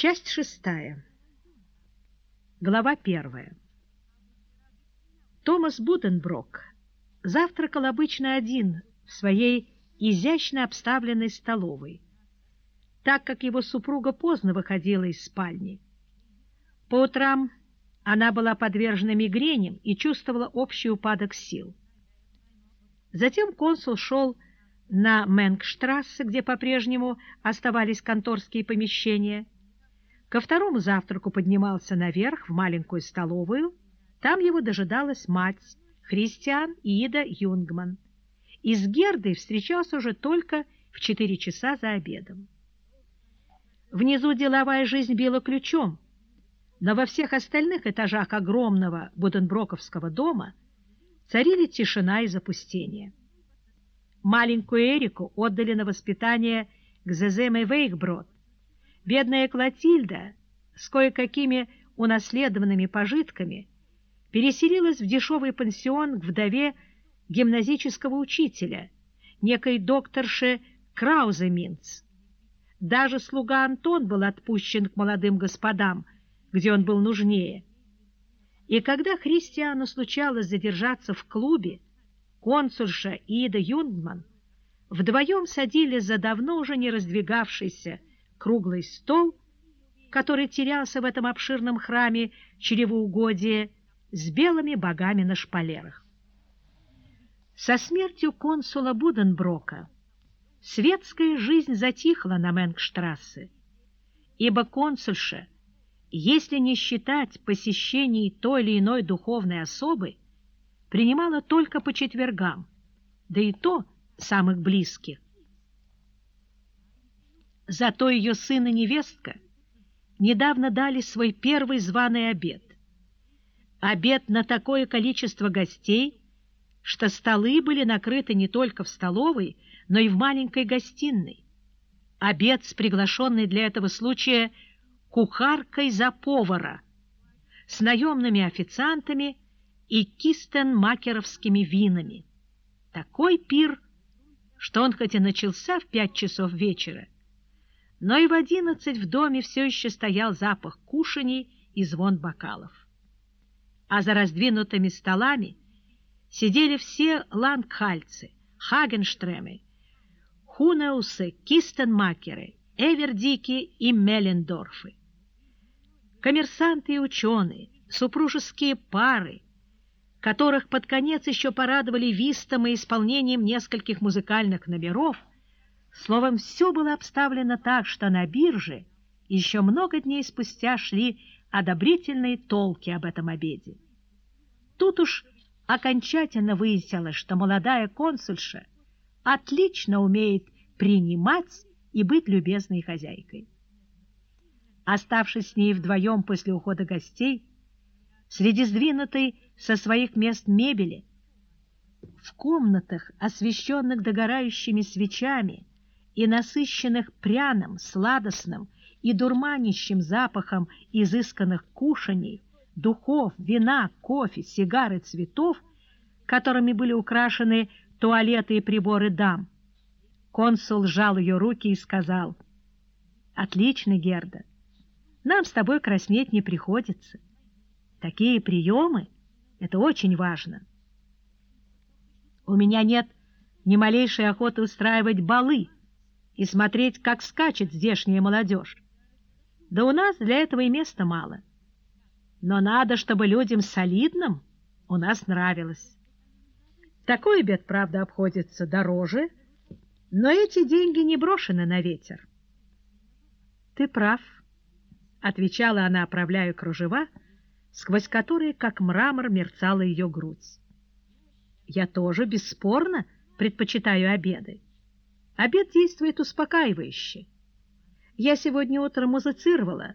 Часть шестая. Глава первая. Томас Буденброк завтракал обычно один в своей изящно обставленной столовой, так как его супруга поздно выходила из спальни. По утрам она была подвержена мигреням и чувствовала общий упадок сил. Затем консул шел на Менгштрассе, где по-прежнему оставались конторские помещения. Ко второму завтраку поднимался наверх в маленькую столовую. Там его дожидалась мать, Христиан Ида Юнгман. И с Гердой встречался уже только в четыре часа за обедом. Внизу деловая жизнь била ключом, но во всех остальных этажах огромного Буденброковского дома царили тишина и запустение. Маленькую Эрику отдали на воспитание к Зеземе Вейхброд. Бедная Клотильда с кое-какими унаследованными пожитками переселилась в дешевый пансион к вдове гимназического учителя, некой докторше Краузе Минц. Даже слуга Антон был отпущен к молодым господам, где он был нужнее. И когда Христиану случалось задержаться в клубе, консульша Ида Юнгман вдвоем садились за давно уже не раздвигавшийся круглый стол, который терялся в этом обширном храме чревоугодия с белыми богами на шпалерах. Со смертью консула Буденброка светская жизнь затихла на Менгштрассе, ибо консульша, если не считать посещений той или иной духовной особы, принимала только по четвергам, да и то самых близких. Зато ее сын и невестка недавно дали свой первый званый обед. Обед на такое количество гостей, что столы были накрыты не только в столовой, но и в маленькой гостиной. Обед с приглашенной для этого случая кухаркой за повара, с наемными официантами и кистенмакеровскими винами. Такой пир, что он хоть и начался в пять часов вечера, но и в одиннадцать в доме все еще стоял запах кушаний и звон бокалов. А за раздвинутыми столами сидели все лангхальцы, хагенштремы, хунеусы, кистенмакеры, эвердики и меллендорфы. Коммерсанты и ученые, супружеские пары, которых под конец еще порадовали вистом и исполнением нескольких музыкальных номеров, словом, все было обставлено так, что на бирже еще много дней спустя шли одобрительные толки об этом обеде. Тут уж окончательно выяснилось, что молодая консульша отлично умеет принимать и быть любезной хозяйкой. Оставшись с ней вдвоем после ухода гостей, среди сдвинутой со своих мест мебели, в комнатах, освещенных догорающими свечами и насыщенных пряным, сладостным и дурманящим запахом изысканных кушаний, духов, вина, кофе, сигар и цветов, которыми были украшены туалеты и приборы дам. Консул сжал ее руки и сказал, «Отлично, Герда, нам с тобой краснеть не приходится. Такие приемы — это очень важно. У меня нет ни малейшей охоты устраивать балы и смотреть, как скачет здешняя молодежь. Да у нас для этого и места мало. Но надо, чтобы людям солидным у нас нравилось. Такой обед, правда, обходится дороже, но эти деньги не брошены на ветер. Ты прав, — отвечала она, оправляя кружева, — сквозь которые, как мрамор, мерцала ее грудь. Я тоже, бесспорно, предпочитаю обеды. Обед действует успокаивающе. Я сегодня утром музицировала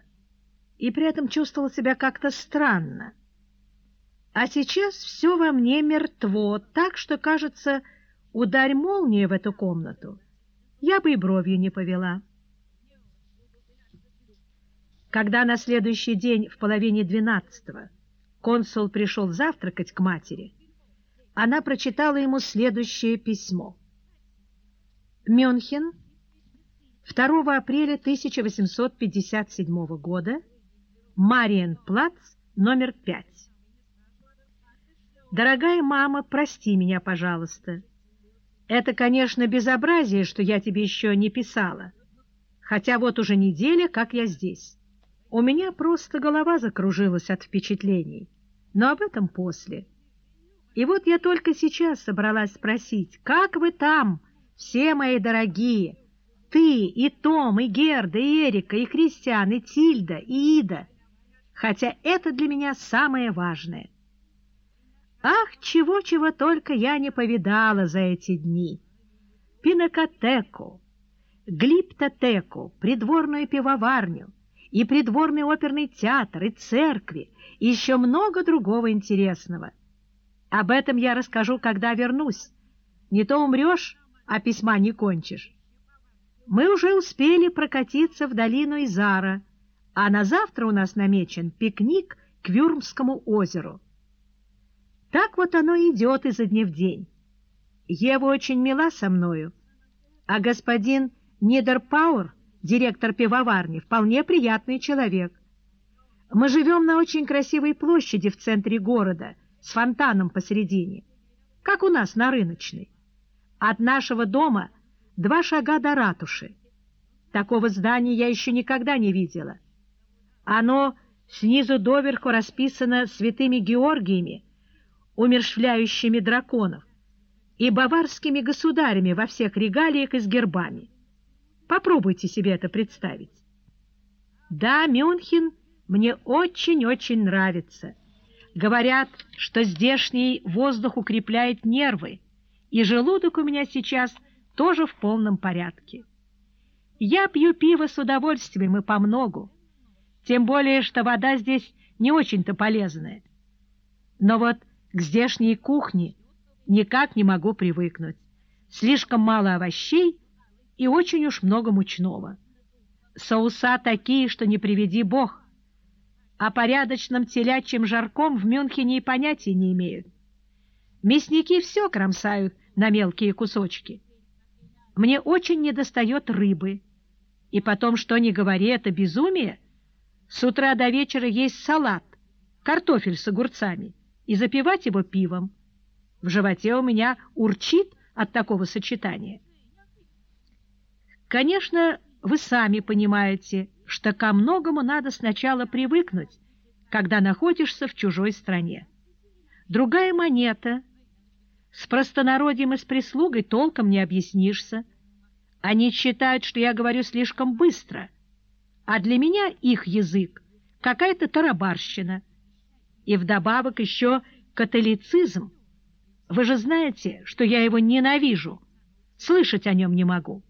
и при этом чувствовала себя как-то странно. А сейчас все во мне мертво, так что, кажется, ударь молния в эту комнату, я бы и бровью не повела. Когда на следующий день в половине двенадцатого консул пришел завтракать к матери, она прочитала ему следующее письмо. «Мюнхен, 2 апреля 1857 года, Мариенплац, номер 5. Дорогая мама, прости меня, пожалуйста. Это, конечно, безобразие, что я тебе еще не писала. Хотя вот уже неделя, как я здесь. У меня просто голова закружилась от впечатлений. Но об этом после. И вот я только сейчас собралась спросить, как вы там, все мои дорогие? Ты, и Том, и Герда, и Эрика, и Кристиан, и Тильда, и Ида. Хотя это для меня самое важное. Ах, чего-чего только я не повидала за эти дни. Пинакотеку, глиптотеку, придворную пивоварню и придворный оперный театр, и церкви, и еще много другого интересного. Об этом я расскажу, когда вернусь. Не то умрешь, а письма не кончишь. Мы уже успели прокатиться в долину Изара, а на завтра у нас намечен пикник к Вюрмскому озеру. Так вот оно идет изо дня в день. Ева очень мила со мною, а господин Нидерпауэр, директор пивоварни, вполне приятный человек. Мы живем на очень красивой площади в центре города с фонтаном посередине, как у нас на рыночной. От нашего дома два шага до ратуши. Такого здания я еще никогда не видела. Оно снизу доверху расписано святыми Георгиями, умершвляющими драконов, и баварскими государями во всех регалиях и с гербами. Попробуйте себе это представить. Да, Мюнхен мне очень-очень нравится. Говорят, что здешний воздух укрепляет нервы, и желудок у меня сейчас тоже в полном порядке. Я пью пиво с удовольствием и помногу, тем более, что вода здесь не очень-то полезная. Но вот к здешней кухне никак не могу привыкнуть. Слишком мало овощей и очень уж много мучного. Соуса такие, что не приведи бог. О порядочном телячьем жарком в Мюнхене и понятия не имеют. Мясники все кромсают на мелкие кусочки. Мне очень недостает рыбы. И потом, что ни говори, это безумие. С утра до вечера есть салат, картофель с огурцами и запивать его пивом. В животе у меня урчит от такого сочетания. Конечно, вы сами понимаете, что ко многому надо сначала привыкнуть, когда находишься в чужой стране. Другая монета. С простонародьем и с прислугой толком не объяснишься. Они считают, что я говорю слишком быстро, а для меня их язык какая-то тарабарщина. И вдобавок еще католицизм. Вы же знаете, что я его ненавижу, слышать о нем не могу.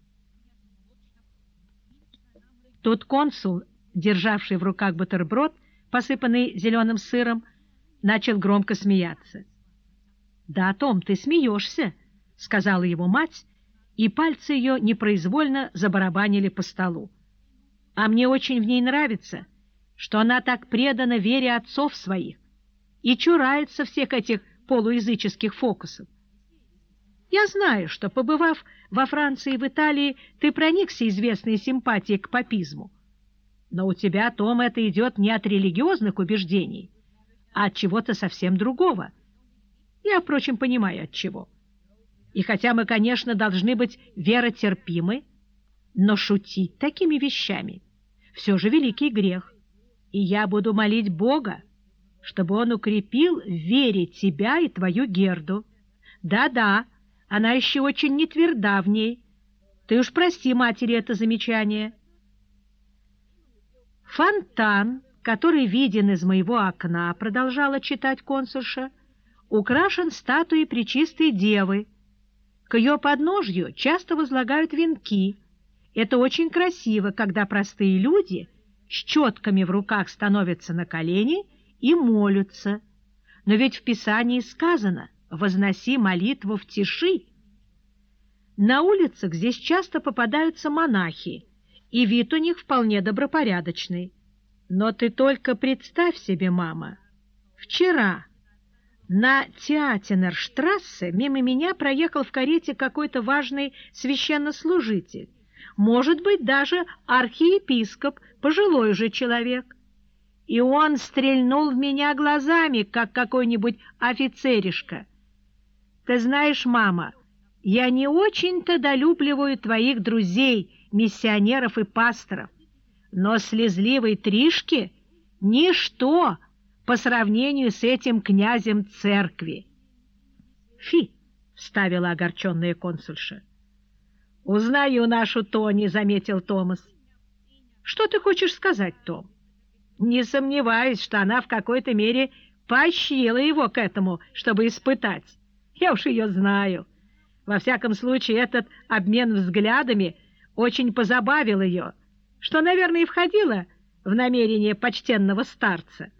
Тут консул, державший в руках бутерброд, посыпанный зеленым сыром, начал громко смеяться. «Да, Том, ты смеешься», — сказала его мать, и пальцы ее непроизвольно забарабанили по столу. «А мне очень в ней нравится, что она так предана вере отцов своих и чурается всех этих полуязыческих фокусов. Я знаю, что, побывав во Франции и в Италии, ты проникся известной симпатией к папизму. Но у тебя, Том, это идет не от религиозных убеждений, а от чего-то совсем другого. Я, впрочем, понимаю, от чего. И хотя мы, конечно, должны быть веротерпимы, но шутить такими вещами все же великий грех. И я буду молить Бога, чтобы он укрепил в вере тебя и твою Герду. Да-да, она еще очень не тверда в ней. Ты уж прости матери это замечание. Фонтан, который виден из моего окна, продолжала читать консульша, украшен статуей Пречистой Девы. К ее подножью часто возлагают венки. Это очень красиво, когда простые люди с четками в руках становятся на колени и молятся. Но ведь в Писании сказано возноси молитву в тиши. На улицах здесь часто попадаются монахи, и вид у них вполне добропорядочный. Но ты только представь себе, мама, вчера на Театинерштрассе мимо меня проехал в карете какой-то важный священнослужитель. может быть, даже архиепископ, пожилой же человек. И он стрельнул в меня глазами, как какой-нибудь офицеришка. Ты знаешь, мама, я не очень-то долюбливаю твоих друзей, миссионеров и пасторов, но слезливой Тришки — ничто по сравнению с этим князем церкви. «Фи!» — вставила огорченная консульша. «Узнаю нашу Тони», — заметил Томас. «Что ты хочешь сказать, Том?» «Не сомневаюсь, что она в какой-то мере поощрила его к этому, чтобы испытать. Я уж ее знаю. Во всяком случае, этот обмен взглядами очень позабавил ее, что, наверное, и входило в намерение почтенного старца.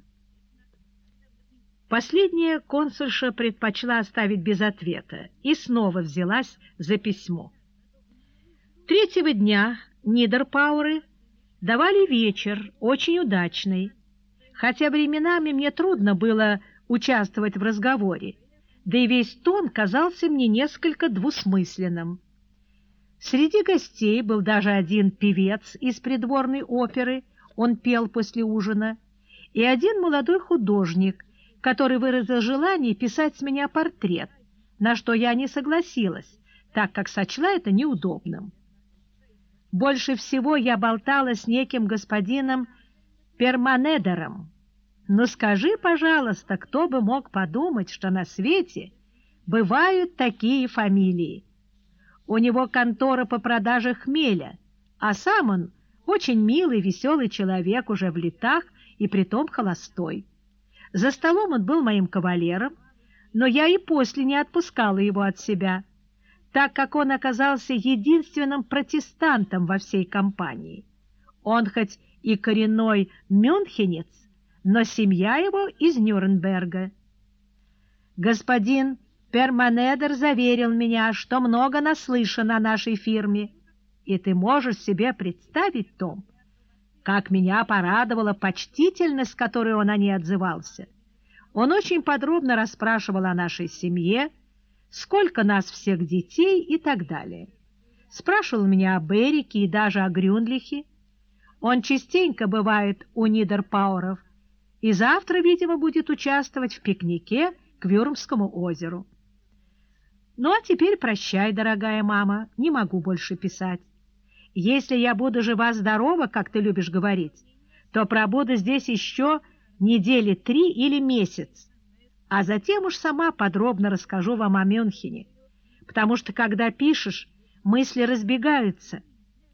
Последняя консульша предпочла оставить без ответа и снова взялась за письмо. Третьего дня Нидерпауры давали вечер, очень удачный, хотя временами мне трудно было участвовать в разговоре, да и весь тон казался мне несколько двусмысленным. Среди гостей был даже один певец из придворной оперы, он пел после ужина, и один молодой художник, который выразил желание писать с меня портрет, на что я не согласилась, так как сочла это неудобным. Больше всего я болтала с неким господином Перманедером. Но скажи, пожалуйста, кто бы мог подумать, что на свете бывают такие фамилии? У него контора по продаже хмеля, а сам он очень милый, веселый человек уже в летах и притом холостой. За столом он был моим кавалером, но я и после не отпускала его от себя, так как он оказался единственным протестантом во всей компании. Он хоть и коренной мюнхенец, но семья его из Нюрнберга. Господин Перманедер заверил меня, что много наслышан о нашей фирме, и ты можешь себе представить, Том, как меня порадовала почтительность, с которой он о ней отзывался. Он очень подробно расспрашивал о нашей семье, сколько нас всех детей и так далее. Спрашивал меня об Эрике и даже о Грюнлихе. Он частенько бывает у Нидерпауэров и завтра, видимо, будет участвовать в пикнике к Вюрмскому озеру. Ну, а теперь прощай, дорогая мама, не могу больше писать. Если я буду жива-здорова, как ты любишь говорить, то пробуду здесь еще недели три или месяц, а затем уж сама подробно расскажу вам о Мюнхене, потому что, когда пишешь, мысли разбегаются.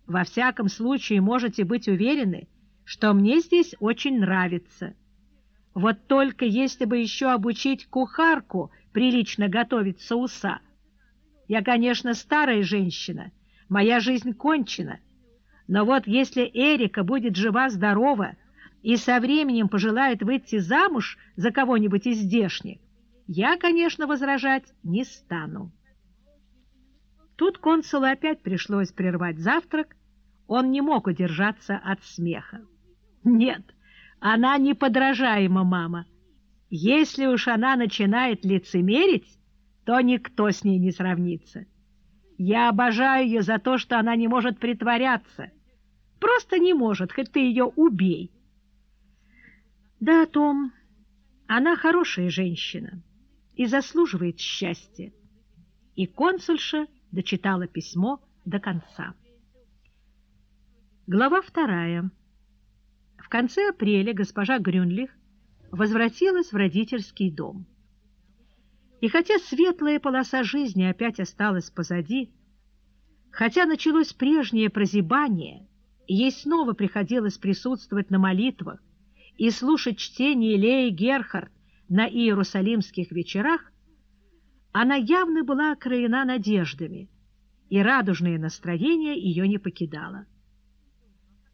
Во всяком случае, можете быть уверены, что мне здесь очень нравится. Вот только если бы еще обучить кухарку прилично готовить соуса. Я, конечно, старая женщина, моя жизнь кончена. Но вот если Эрика будет жива-здорова и со временем пожелает выйти замуж за кого-нибудь из здешних, я, конечно, возражать не стану. Тут консулу опять пришлось прервать завтрак, он не мог удержаться от смеха. Нет, она неподражаема, мама. Если уж она начинает лицемерить, то никто с ней не сравнится. Я обожаю ее за то, что она не может притворяться. Просто не может, хоть ты ее убей. Да, Том, она хорошая женщина и заслуживает счастья. И консульша дочитала письмо до конца. Глава вторая. В конце апреля госпожа Грюнлих возвратилась в родительский дом. И хотя светлая полоса жизни опять осталась позади, хотя началось прежнее прозябание, ей снова приходилось присутствовать на молитвах и слушать чтение Леи Герхард на иерусалимских вечерах, она явно была окроена надеждами, и радужное настроение ее не покидало.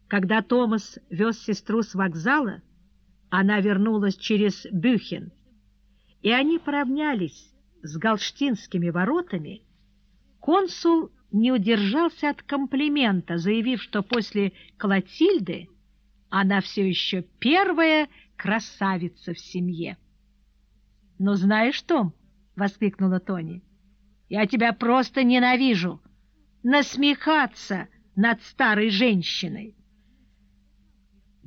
Когда Томас вез сестру с вокзала, она вернулась через Бюхен, и они поравнялись с Галштинскими воротами, консул не удержался от комплимента, заявив, что после Клотильды она все еще первая красавица в семье. «Ну, знаешь, Том, — воскликнула Тони, — я тебя просто ненавижу. Насмехаться над старой женщиной.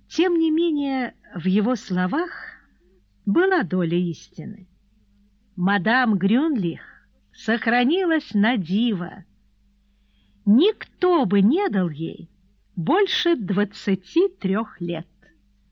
Тем не менее, в его словах была доля истины. Мадам Грюнлих сохранилась на диво. Никто бы не дал ей больше двадцати трех лет.